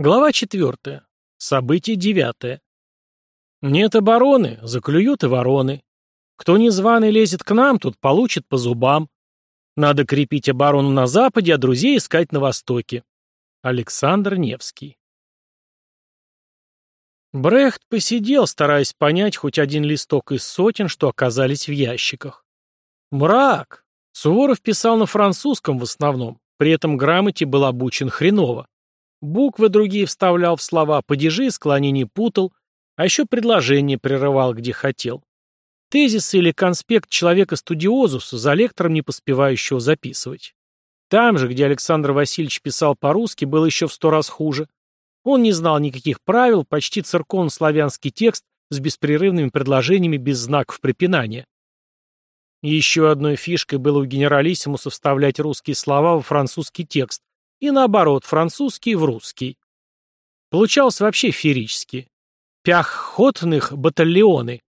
Глава 4. Событие 9. Нет обороны, заклюют и вороны. Кто незваный лезет к нам, тут получит по зубам. Надо крепить оборону на западе, а друзей искать на востоке. Александр Невский. Брехт посидел, стараясь понять хоть один листок из сотен, что оказались в ящиках. Мрак. Суворов писал на французском в основном, при этом грамоте был обучен хреново. Буквы другие вставлял в слова, падежи и склонения путал, а еще предложение прерывал, где хотел. Тезисы или конспект человека-студиозуса за лектором не поспевающего записывать. Там же, где Александр Васильевич писал по-русски, было еще в сто раз хуже. Он не знал никаких правил, почти церковно-славянский текст с беспрерывными предложениями без знаков препинания. еще одной фишкой было у генералиссимуса вставлять русские слова во французский текст, и наоборот, французский в русский. Получалось вообще феерически. Пяхотных батальоны.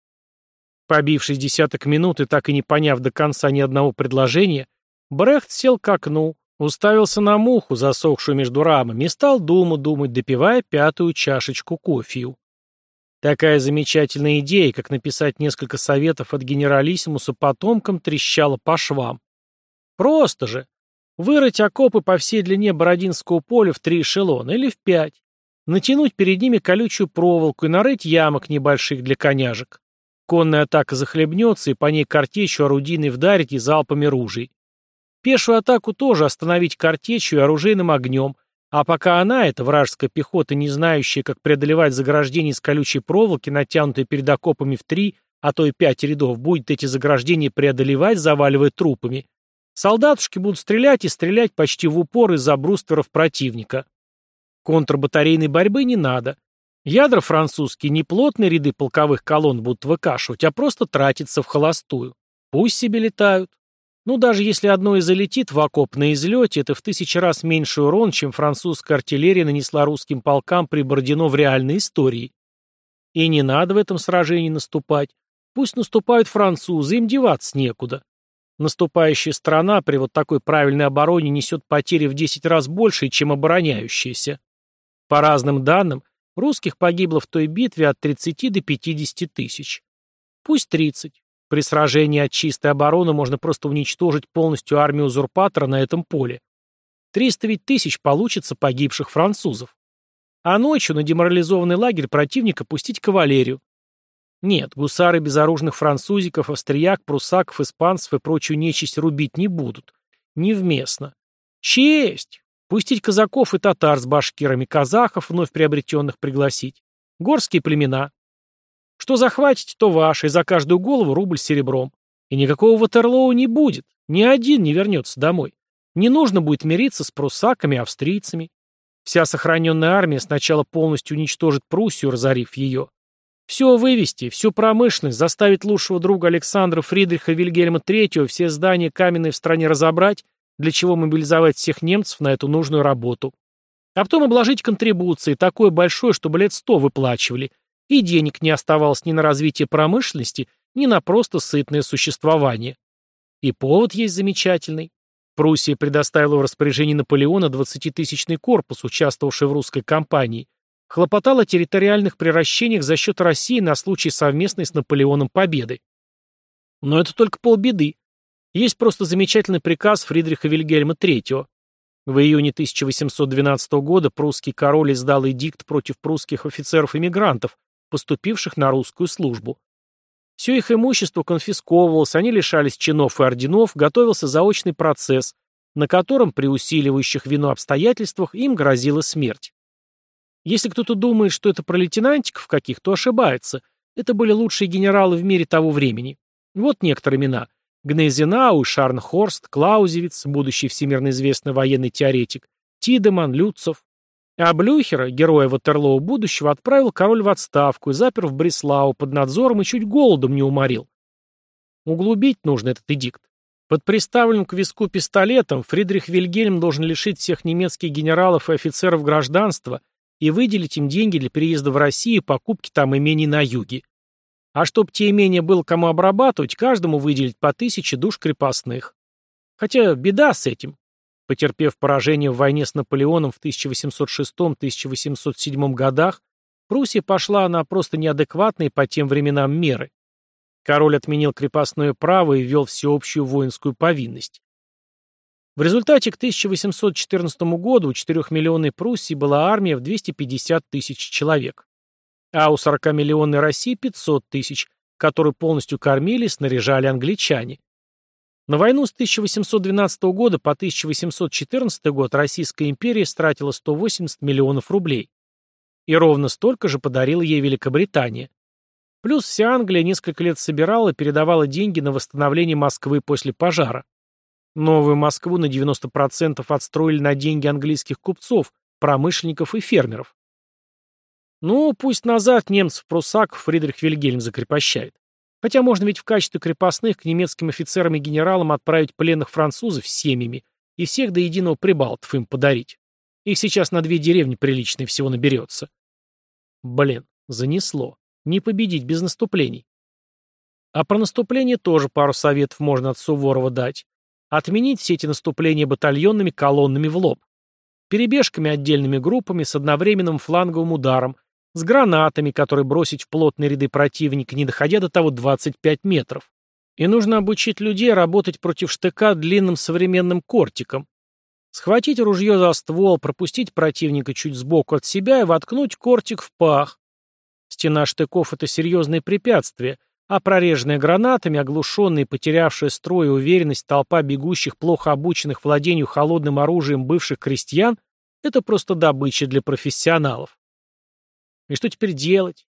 Побившись десяток минут и так и не поняв до конца ни одного предложения, Брехт сел к окну, уставился на муху, засохшую между рамами, и стал думать, думать, допивая пятую чашечку кофею. Такая замечательная идея, как написать несколько советов от генералиссимуса потомкам, трещала по швам. Просто же. Вырыть окопы по всей длине Бородинского поля в три эшелона или в пять. Натянуть перед ними колючую проволоку и нарыть ямок небольших для коняжек. Конная атака захлебнется, и по ней картечью орудийной вдарить и залпами ружей. Пешую атаку тоже остановить картечью и оружейным огнем, а пока она, эта вражеская пехота, не знающая, как преодолевать заграждения из колючей проволоки, натянутые перед окопами в три, а то и пять рядов, будет эти заграждения преодолевать, заваливая трупами, Солдатушки будут стрелять и стрелять почти в упор из-за брустверов противника. Контрбатарейной борьбы не надо. Ядра французские не плотные ряды полковых колонн будут выкашивать, а просто тратиться в холостую. Пусть себе летают. Ну, даже если одно и залетит в окоп на излете, это в тысячи раз меньше урон, чем французская артиллерия нанесла русским полкам при Бородино в реальной истории. И не надо в этом сражении наступать. Пусть наступают французы, им деваться некуда. Наступающая страна при вот такой правильной обороне несет потери в 10 раз больше, чем обороняющаяся. По разным данным, русских погибло в той битве от 30 до 50 тысяч. Пусть 30. При сражении от чистой обороны можно просто уничтожить полностью армию узурпатора на этом поле. 300 ведь тысяч получится погибших французов. А ночью на деморализованный лагерь противника пустить кавалерию. Нет, гусары безоружных французиков, австрияк, прусаков, испанцев и прочую нечисть рубить не будут. Невместно. Честь! Пустить казаков и татар с башкирами, казахов, вновь приобретенных, пригласить. Горские племена. Что захватите, то ваше, и за каждую голову рубль серебром. И никакого Ватерлоу не будет. Ни один не вернется домой. Не нужно будет мириться с прусаками австрийцами. Вся сохраненная армия сначала полностью уничтожит Пруссию, разорив ее, все вывести, всю промышленность, заставить лучшего друга Александра Фридриха Вильгельма III все здания каменные в стране разобрать, для чего мобилизовать всех немцев на эту нужную работу. А потом обложить контрибуции, такое большое, чтобы лет сто выплачивали, и денег не оставалось ни на развитие промышленности, ни на просто сытное существование. И повод есть замечательный. Пруссия предоставила в распоряжение Наполеона 20-тысячный корпус, участвовавший в русской кампании, хлопотал о территориальных приращениях за счет России на случай совместной с Наполеоном победы. Но это только полбеды. Есть просто замечательный приказ Фридриха Вильгельма III. В июне 1812 года прусский король издал эдикт против прусских офицеров-иммигрантов, поступивших на русскую службу. Все их имущество конфисковывалось, они лишались чинов и орденов, готовился заочный процесс, на котором при усиливающих вину обстоятельствах им грозила смерть. Если кто-то думает, что это про лейтенантиков каких, то ошибается. Это были лучшие генералы в мире того времени. Вот некоторые имена. Гнезенау, Шарнхорст, Клаузевиц, будущий всемирно известный военный теоретик, Тидеман, Люцов. А Блюхера, героя Ватерлоу будущего, отправил король в отставку и запер в Бреслау под надзором и чуть голодом не уморил. Углубить нужно этот эдикт. Под приставленным к виску пистолетом Фридрих Вильгельм должен лишить всех немецких генералов и офицеров гражданства и выделить им деньги для переезда в Россию и покупки там имений на юге. А чтоб те имения было кому обрабатывать, каждому выделить по тысяче душ крепостных. Хотя беда с этим. Потерпев поражение в войне с Наполеоном в 1806-1807 годах, Пруссия пошла на просто неадекватные по тем временам меры. Король отменил крепостное право и ввел всеобщую воинскую повинность. В результате к 1814 году у 4-миллионной Пруссии была армия в 250 тысяч человек, а у 40-миллионной России 500 тысяч, которую полностью кормили и снаряжали англичане. На войну с 1812 года по 1814 год Российская империя стратила 180 миллионов рублей. И ровно столько же подарила ей Великобритания. Плюс вся Англия несколько лет собирала и передавала деньги на восстановление Москвы после пожара. Новую Москву на 90% отстроили на деньги английских купцов, промышленников и фермеров. Ну, пусть назад немцев прусаков Фридрих Вильгельм закрепощает. Хотя можно ведь в качестве крепостных к немецким офицерам и генералам отправить пленных французов с семьями и всех до единого прибалтов им подарить. Их сейчас на две деревни приличные всего наберется. Блин, занесло. Не победить без наступлений. А про наступление тоже пару советов можно от Суворова дать. Отменить все эти наступления батальонными колоннами в лоб. Перебежками отдельными группами с одновременным фланговым ударом, с гранатами, которые бросить в плотные ряды противника, не доходя до того 25 метров. И нужно обучить людей работать против штыка длинным современным кортиком. Схватить ружье за ствол, пропустить противника чуть сбоку от себя и воткнуть кортик в пах. Стена штыков — это серьезное препятствие, а прореженная гранатами, оглушенная и потерявшая строй и уверенность толпа бегущих, плохо обученных владению холодным оружием бывших крестьян — это просто добыча для профессионалов. И что теперь делать?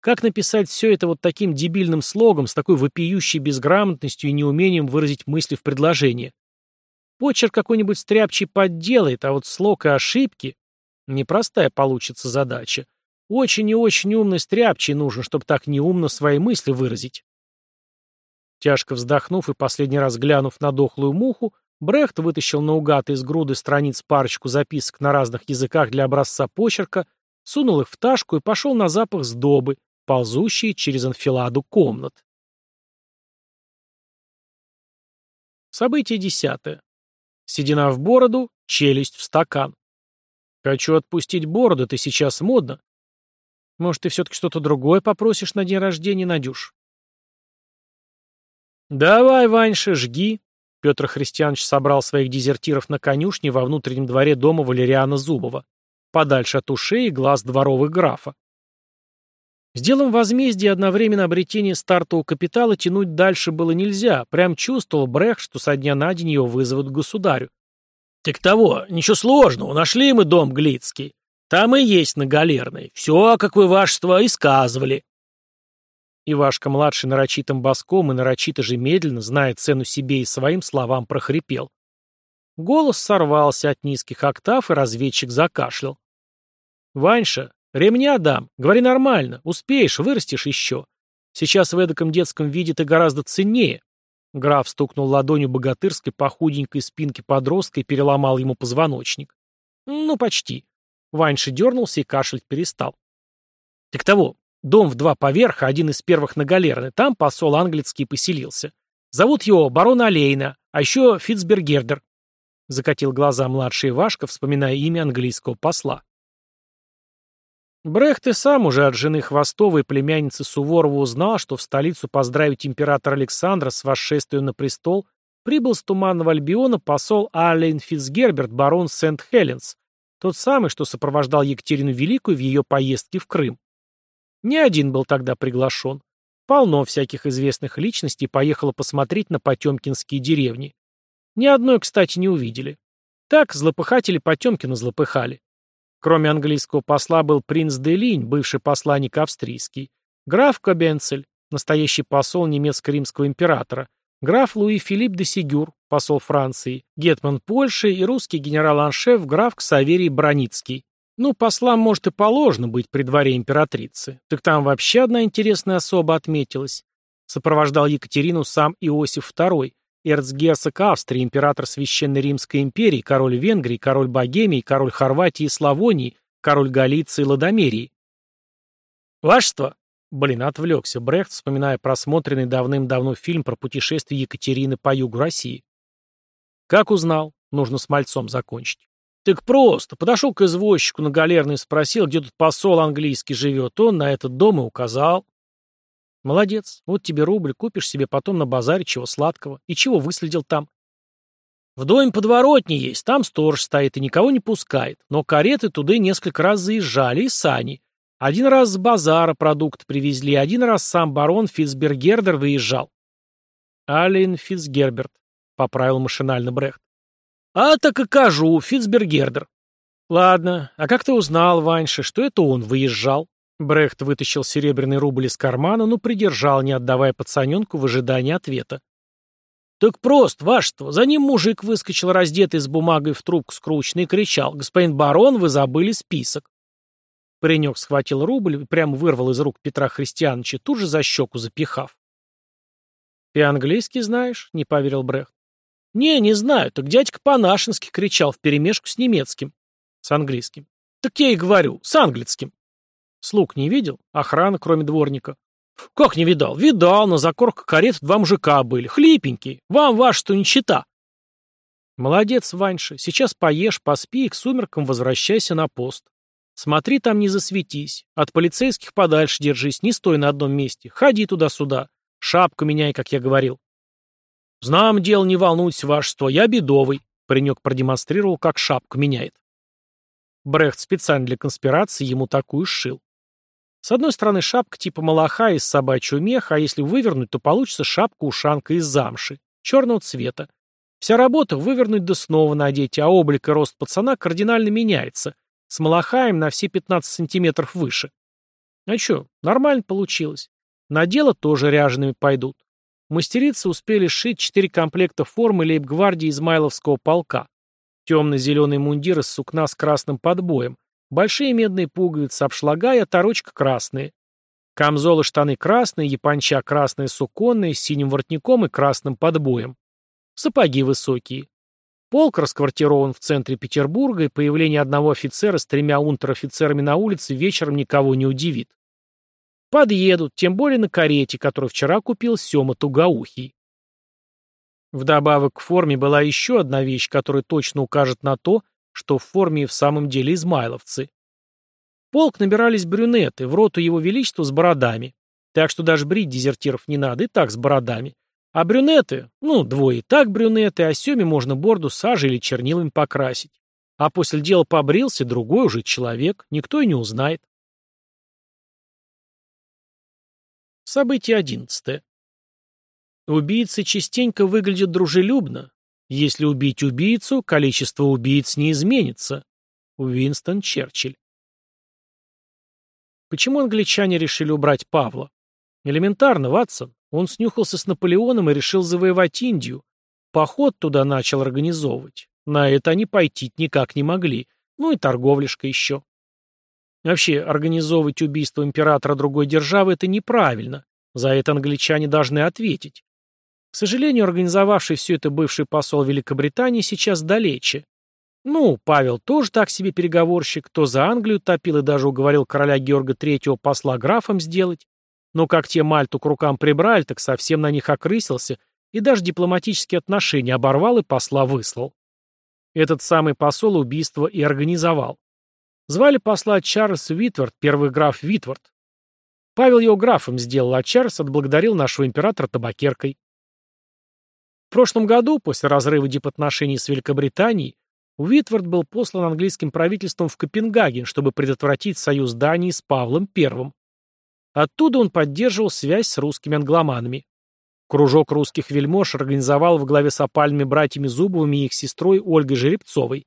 Как написать все это вот таким дебильным слогом, с такой вопиющей безграмотностью и неумением выразить мысли в предложение? Почерк какой-нибудь стряпчий подделает, а вот слог и ошибки — непростая получится задача. Очень и очень умный стряпчий нужен, чтобы так неумно свои мысли выразить. Тяжко вздохнув и последний раз глянув на дохлую муху, Брехт вытащил наугад из груды страниц парочку записок на разных языках для образца почерка, сунул их в ташку и пошел на запах сдобы, ползущие через анфиладу комнат. Событие десятое. Седина в бороду, челюсть в стакан. Хочу отпустить бороду, ты сейчас модно. Может, ты все-таки что-то другое попросишь на день рождения, Надюш? Давай, Ваньша, жги. Петр Христианович собрал своих дезертиров на конюшне во внутреннем дворе дома Валериана Зубова, подальше от ушей и глаз дворовых графа. С делом возмездия одновременно обретения стартового капитала тянуть дальше было нельзя, прям чувствовал Брех, что со дня на день его вызовут к государю. «Так того, ничего сложного, нашли мы дом Глицкий. Там и есть на Галерной. Все, как вы, вашество, и сказывали». Ивашка-младший нарочитым боском и нарочито же медленно, зная цену себе и своим словам, прохрипел. Голос сорвался от низких октав, и разведчик закашлял. «Ваньша, ремня дам. Говори нормально. Успеешь, вырастешь еще. Сейчас в эдаком детском виде ты гораздо ценнее». Граф стукнул ладонью богатырской по худенькой спинке подростка и переломал ему позвоночник. «Ну, почти. Ваньша дернулся и кашлять перестал. Так того, дом в два поверха, один из первых на Галерны, там посол английский поселился. Зовут его барон Алейна, а еще Фитцбергердер. Закатил глаза младший Вашка, вспоминая имя английского посла. Брехт и сам уже от жены Хвостовой племянницы Суворова узнал, что в столицу поздравить императора Александра с восшествием на престол прибыл с Туманного Альбиона посол Аллен Фицгерберт, барон Сент-Хеленс, тот самый, что сопровождал Екатерину Великую в ее поездке в Крым. Не один был тогда приглашен. Полно всяких известных личностей поехало посмотреть на потемкинские деревни. Ни одной, кстати, не увидели. Так, злопыхатели Потемкина злопыхали. Кроме английского посла был принц Делинь, бывший посланник австрийский, граф Кобенцель, настоящий посол немецко-римского императора, граф Луи Филипп де Сигюр, посол Франции, гетман Польши и русский генерал-аншеф граф Ксаверий Броницкий. Ну, послам, может, и положено быть при дворе императрицы. Так там вообще одна интересная особа отметилась. Сопровождал Екатерину сам Иосиф II, эрцгерцог Австрии, император Священной Римской империи, король Венгрии, король Богемии, король Хорватии и Славонии, король Галиции и Ладомерии. Вашество, Блин, отвлекся Брехт, вспоминая просмотренный давным-давно фильм про путешествие Екатерины по югу России. Как узнал? Нужно с мальцом закончить. Так просто. Подошел к извозчику на галерной и спросил, где тут посол английский живет. Он на этот дом и указал. Молодец. Вот тебе рубль, купишь себе потом на базаре чего сладкого. И чего выследил там? В доме подворотни есть, там сторож стоит и никого не пускает. Но кареты туда несколько раз заезжали, и сани. Один раз с базара продукт привезли, один раз сам барон Фицбергердер выезжал. Алин Фицгерберт, поправил машинально Брехт. А так и кажу, Фицбергердер. Ладно, а как ты узнал, Ваньша, что это он выезжал? Брехт вытащил серебряный рубль из кармана, но придержал, не отдавая пацаненку в ожидании ответа. «Так просто, вашество. За ним мужик выскочил, раздетый с бумагой в трубку скрученный, и кричал. «Господин барон, вы забыли список». Паренек схватил рубль и прямо вырвал из рук Петра Христиановича, тут же за щеку запихав. «Ты английский знаешь?» — не поверил Брехт. «Не, не знаю. Так дядька по-нашенски кричал вперемешку с немецким. С английским. Так я и говорю, с английским. Слуг не видел? Охрана, кроме дворника. «Как не видал? Видал, на закорках карет два мужика были, хлипенькие. Вам ваш что чита». «Молодец, Ваньша. Сейчас поешь, поспи и к сумеркам возвращайся на пост. Смотри, там не засветись. От полицейских подальше держись, не стой на одном месте. Ходи туда-сюда. Шапку меняй, как я говорил». «Знам дело, не волнуйся, вашество, я бедовый», — паренек продемонстрировал, как шапку меняет. Брехт специально для конспирации ему такую сшил. С одной стороны шапка типа малаха из собачьего меха, а если вывернуть, то получится шапка-ушанка из замши, черного цвета. Вся работа вывернуть да снова надеть, а облик и рост пацана кардинально меняется. С малахаем на все 15 сантиметров выше. А что, нормально получилось. На дело тоже ряжеными пойдут. Мастерицы успели сшить четыре комплекта формы лейб-гвардии Измайловского полка. Темно-зеленый мундир из сукна с красным подбоем, Большие медные пуговицы, обшлага и оторочка красные. Камзолы штаны красные, японча красные суконные, с синим воротником и красным подбоем. Сапоги высокие. Полк расквартирован в центре Петербурга, и появление одного офицера с тремя унтер-офицерами на улице вечером никого не удивит. Подъедут, тем более на карете, которую вчера купил Сема Тугаухий. Вдобавок к форме была еще одна вещь, которая точно укажет на то, что в форме и в самом деле измайловцы. полк набирались брюнеты, в роту его величества с бородами. Так что даже брить дезертиров не надо, и так с бородами. А брюнеты, ну, двое и так брюнеты, а Семе можно борду сажей или чернилами покрасить. А после дела побрился, другой уже человек, никто и не узнает. Событие одиннадцатое. Убийцы частенько выглядят дружелюбно, если убить убийцу, количество убийц не изменится. Уинстон Черчилль. Почему англичане решили убрать Павла? Элементарно, Ватсон. Он снюхался с Наполеоном и решил завоевать Индию. Поход туда начал организовывать. На это они пойти никак не могли. Ну и торговляшка еще. Вообще, организовывать убийство императора другой державы – это неправильно. За это англичане должны ответить. К сожалению, организовавший все это бывший посол Великобритании сейчас далече. Ну, Павел тоже так себе переговорщик, кто за Англию топил и даже уговорил короля Георга III посла графом сделать. Но как те Мальту к рукам прибрали, так совсем на них окрысился и даже дипломатические отношения оборвал и посла выслал. Этот самый посол убийство и организовал. Звали посла Чарльз Витвард, первый граф Витвард. Павел его графом сделал, а Чарльз отблагодарил нашего императора табакеркой. В прошлом году, после разрыва дипотношений с Великобританией, Уитвард был послан английским правительством в Копенгаген, чтобы предотвратить союз Дании с Павлом I. Оттуда он поддерживал связь с русскими англоманами. Кружок русских вельмож организовал в главе с опальными братьями Зубовыми и их сестрой Ольгой Жеребцовой.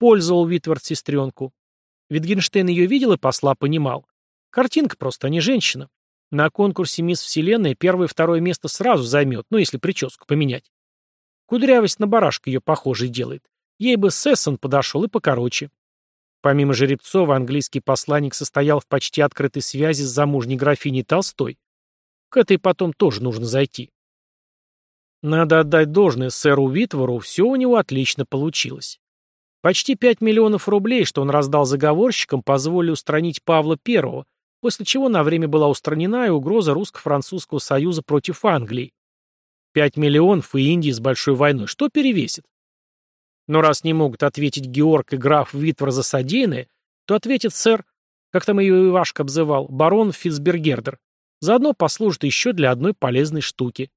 Пользовал Витвард сестренку. Витгенштейн ее видел и посла понимал. Картинка просто, а не женщина. На конкурсе «Мисс Вселенная» первое и второе место сразу займет, ну, если прическу поменять. Кудрявость на барашка ее похожей делает. Ей бы Сессон подошел и покороче. Помимо Жеребцова, английский посланник состоял в почти открытой связи с замужней графиней Толстой. К этой потом тоже нужно зайти. Надо отдать должное сэру Витвору, все у него отлично получилось. Почти 5 миллионов рублей, что он раздал заговорщикам, позволили устранить Павла I, после чего на время была устранена и угроза русско-французского союза против Англии. Пять миллионов и Индии с большой войной. Что перевесит? Но раз не могут ответить Георг и граф Витвор за содеянное, то ответит сэр, как там ее Ивашка обзывал, барон Фицбергердер. Заодно послужит еще для одной полезной штуки.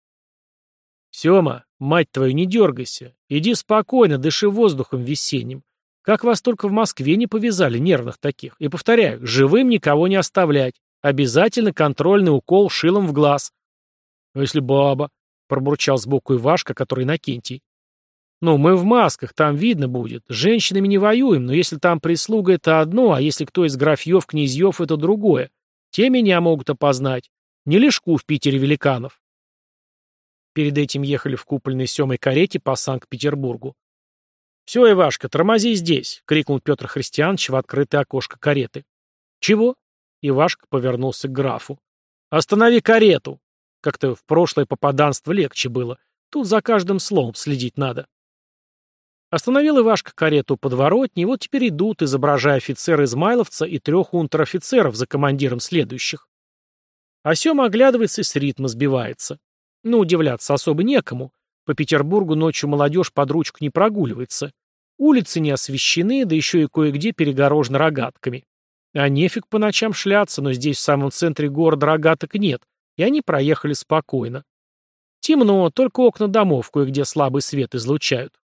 «Сема, мать твою, не дергайся. Иди спокойно, дыши воздухом весенним. Как вас только в Москве не повязали, нервных таких. И повторяю, живым никого не оставлять. Обязательно контрольный укол шилом в глаз». «А если баба?» — пробурчал сбоку Ивашка, который Накентий. «Ну, мы в масках, там видно будет. С женщинами не воюем, но если там прислуга — это одно, а если кто из графьев, князьев — это другое. Те меня могут опознать. Не лишку в Питере великанов». Перед этим ехали в купольной семой карете по Санкт-Петербургу. «Все, Ивашка, тормози здесь!» — крикнул Петр Христианович в открытое окошко кареты. «Чего?» — Ивашка повернулся к графу. «Останови карету!» Как-то в прошлое попаданство легче было. Тут за каждым словом следить надо. Остановил Ивашка карету подворотни, и вот теперь идут, изображая офицера-измайловца и трех унтер-офицеров за командиром следующих. А Сема оглядывается и с ритма сбивается. Ну, удивляться особо некому. По Петербургу ночью молодежь под ручку не прогуливается. Улицы не освещены, да еще и кое-где перегорожены рогатками. А нефиг по ночам шляться, но здесь в самом центре города рогаток нет, и они проехали спокойно. Темно, только окна домов кое-где слабый свет излучают.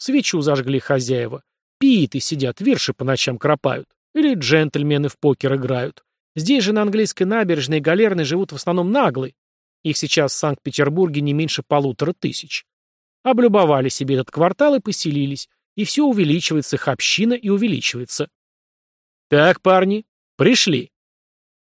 Свечу зажгли хозяева. Пииты сидят, верши по ночам кропают. Или джентльмены в покер играют. Здесь же на английской набережной галерной живут в основном наглые. Их сейчас в Санкт-Петербурге не меньше полутора тысяч. Облюбовали себе этот квартал и поселились. И все увеличивается, их община и увеличивается. Так, парни, пришли.